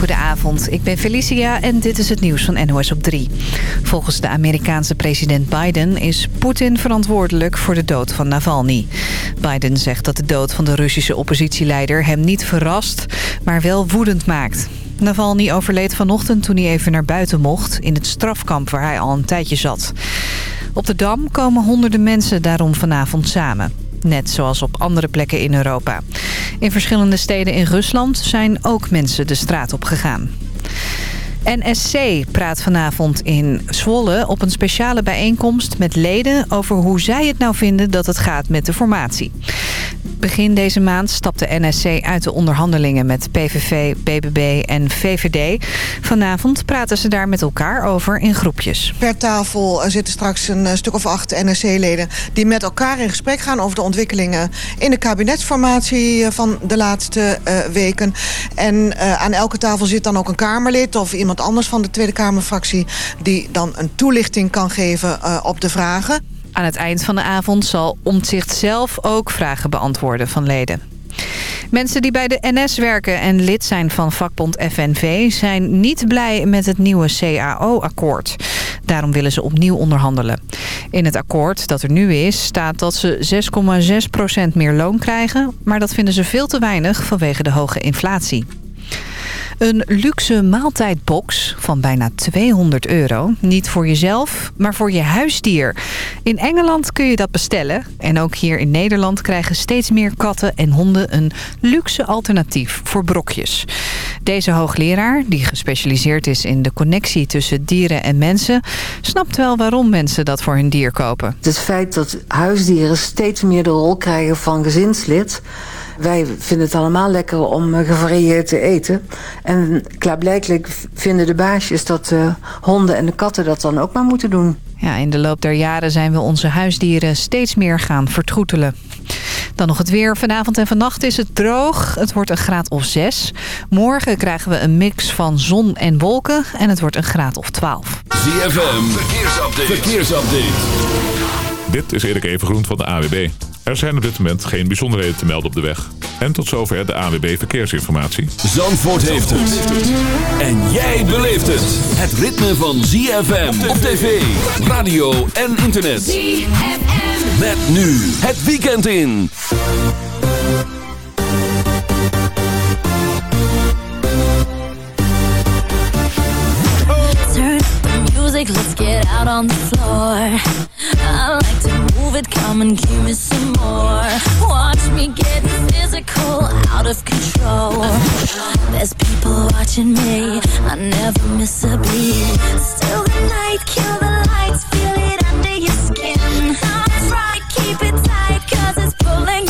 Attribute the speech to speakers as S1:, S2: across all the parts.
S1: Goedenavond, ik ben Felicia en dit is het nieuws van NOS op 3. Volgens de Amerikaanse president Biden is Poetin verantwoordelijk voor de dood van Navalny. Biden zegt dat de dood van de Russische oppositieleider hem niet verrast, maar wel woedend maakt. Navalny overleed vanochtend toen hij even naar buiten mocht... in het strafkamp waar hij al een tijdje zat. Op de Dam komen honderden mensen daarom vanavond samen. Net zoals op andere plekken in Europa. In verschillende steden in Rusland zijn ook mensen de straat op gegaan. NSC praat vanavond in Zwolle op een speciale bijeenkomst met leden... over hoe zij het nou vinden dat het gaat met de formatie. Begin deze maand stapte NSC uit de onderhandelingen met PVV, BBB en VVD. Vanavond praten ze daar met elkaar over in groepjes.
S2: Per tafel zitten straks een eh, stuk of acht NSC-leden... die met elkaar in gesprek gaan over de ontwikkelingen... in de kabinetsformatie eh, van de laatste weken. En aan elke tafel zit dan ook een Kamerlid of iemand anders van de Tweede Kamerfractie... die dan een toelichting kan geven op de vragen.
S1: Aan het eind van de avond zal Omtzigt zelf ook vragen beantwoorden van leden. Mensen die bij de NS werken en lid zijn van vakbond FNV... zijn niet blij met het nieuwe CAO-akkoord. Daarom willen ze opnieuw onderhandelen. In het akkoord dat er nu is staat dat ze 6,6% meer loon krijgen... maar dat vinden ze veel te weinig vanwege de hoge inflatie. Een luxe maaltijdbox van bijna 200 euro. Niet voor jezelf, maar voor je huisdier. In Engeland kun je dat bestellen. En ook hier in Nederland krijgen steeds meer katten en honden... een luxe alternatief voor brokjes. Deze hoogleraar, die gespecialiseerd is in de connectie tussen dieren en mensen... snapt wel waarom mensen dat voor hun dier kopen.
S3: Het feit dat huisdieren steeds meer de rol krijgen van gezinslid... Wij vinden het allemaal lekker om gevarieerd te eten. En klaarblijkelijk vinden de baasjes dat de honden en de katten dat dan ook maar moeten doen.
S1: Ja, in de loop der jaren zijn we onze huisdieren steeds meer gaan vertroetelen. Dan nog het weer. Vanavond en vannacht is het droog. Het wordt een graad of 6. Morgen krijgen we een mix van zon en wolken. En het wordt een graad of 12.
S4: ZFM, verkeersupdate. verkeersupdate.
S5: Dit is Erik Evengroen van de AWB. Er zijn op dit moment geen bijzonderheden te melden op de weg. En tot zover de AWB Verkeersinformatie.
S4: Zandvoort heeft het. En jij beleeft het. Het ritme van ZFM op tv, radio en internet. ZFM. Met nu het weekend in.
S6: Music, let's get out on the floor. I like to move it, come and give me some more. Watch me get physical, out of control. There's people watching me, I never miss a beat. Still the night, kill the lights, feel it under your skin. Try, keep it tight, cause it's pulling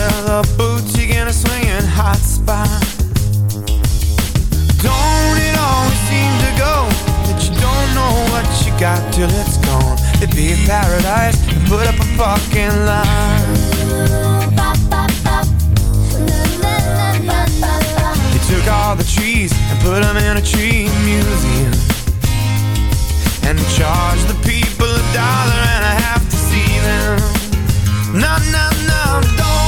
S7: leather boots, you
S8: get a swinging hot spot. Don't it always seem to go that you don't know what you got till it's gone? It'd be a paradise and put up a fucking line. You took all the trees and put them in a tree museum. And charged the people a dollar and a half to see them. No, no, no, don't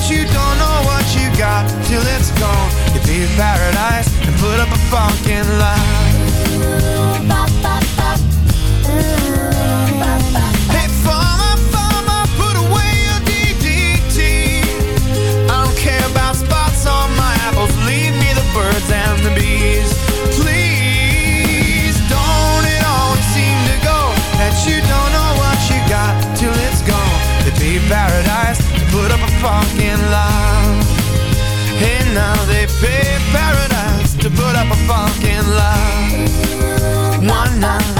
S8: but you don't know what you got till it's gone. You leave paradise and put up a fucking lie. Ooh, put away your DDT. I don't care about spots on my apples. Leave me the birds and the bees. Please, don't it seem to go that you don't know what you got till it's gone? Be paradise put up a fucking to put up a fucking lie. One night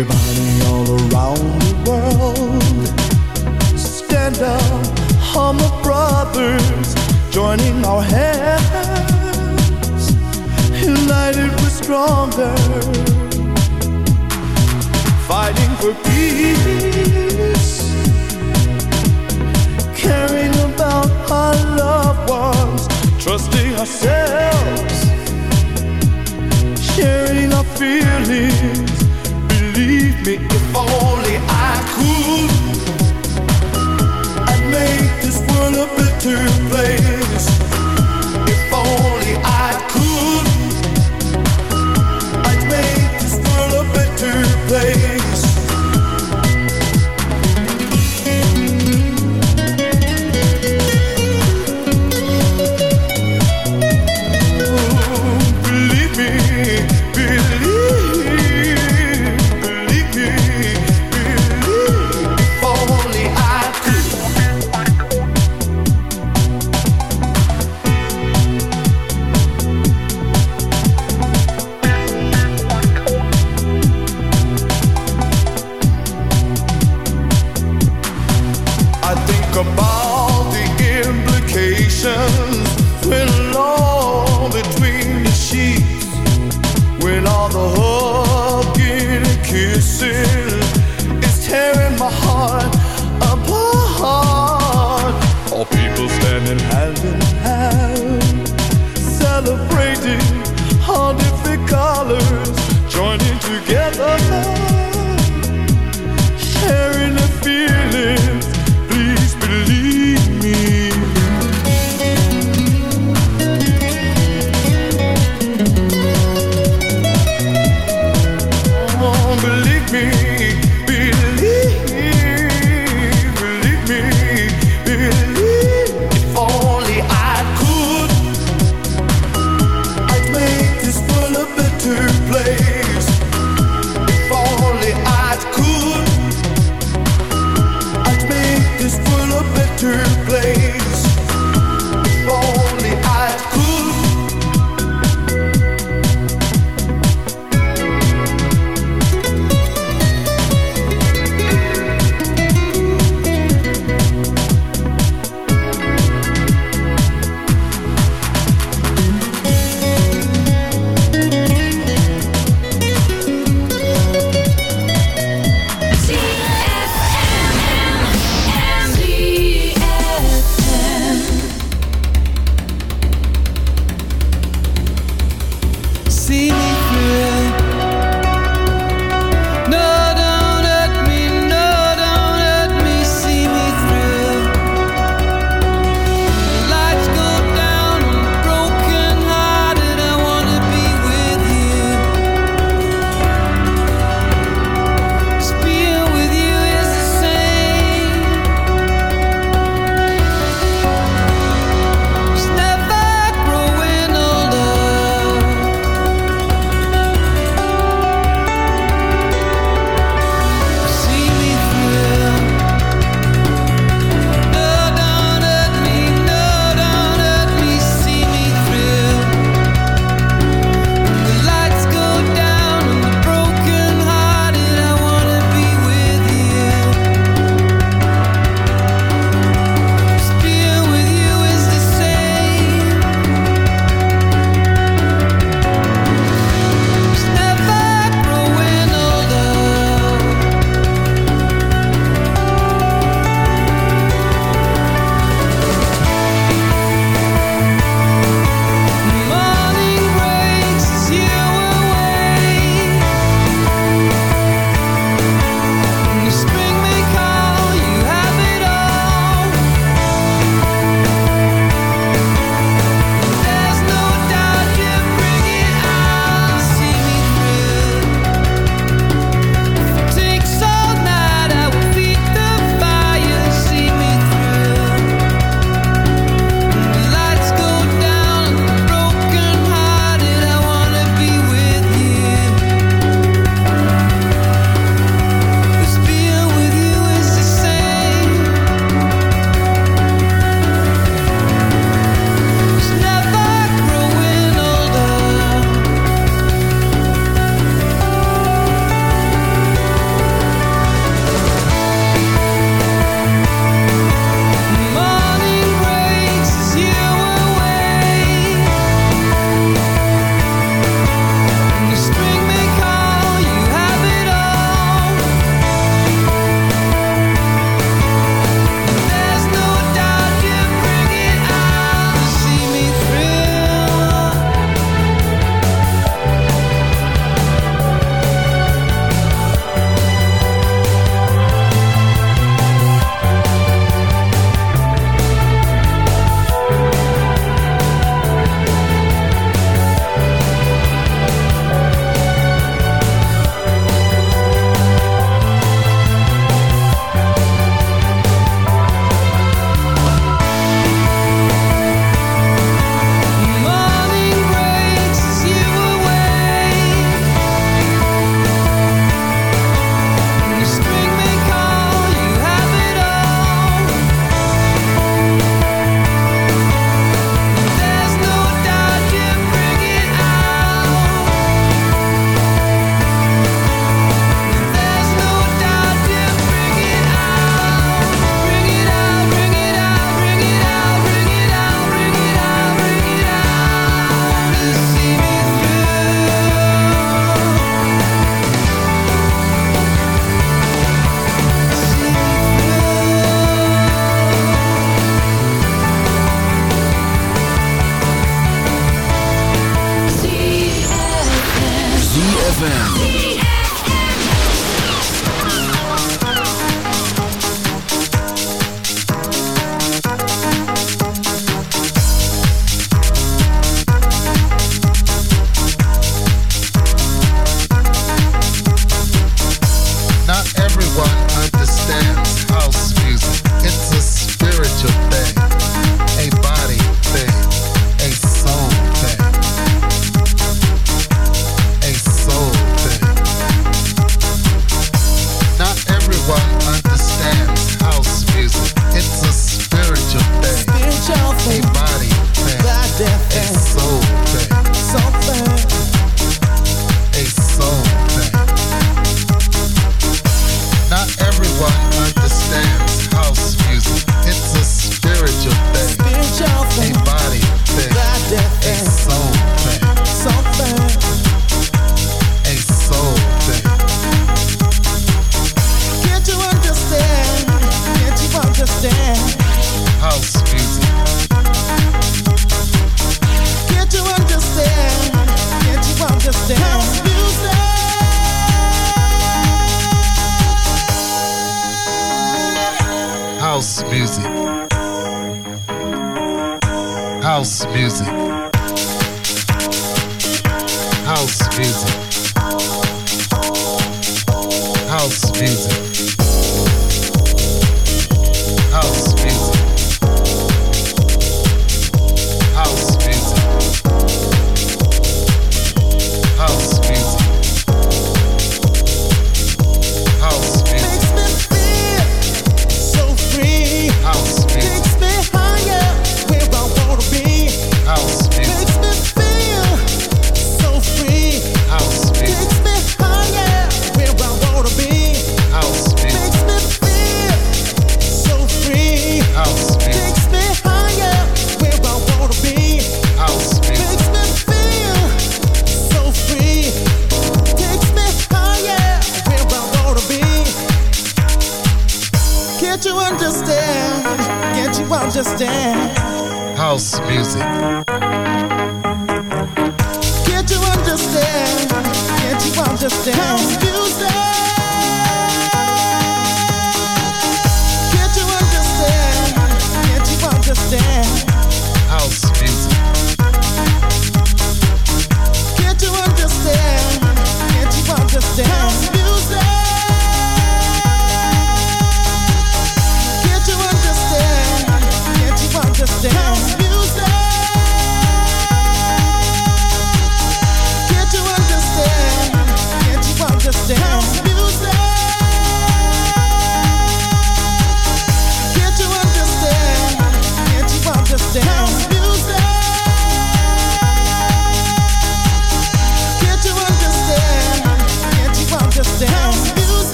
S9: Everybody all around the world, stand up, humble brothers, joining our hands, united we're stronger, fighting for peace, caring about our loved ones, trusting ourselves, sharing our feelings. If only I could, I'd make this world a better place. If only I could, I'd make this world a better place.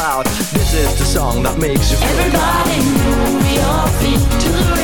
S9: loud. This is the
S6: song
S9: that makes you feel
S6: Everybody move your feet to the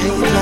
S10: life.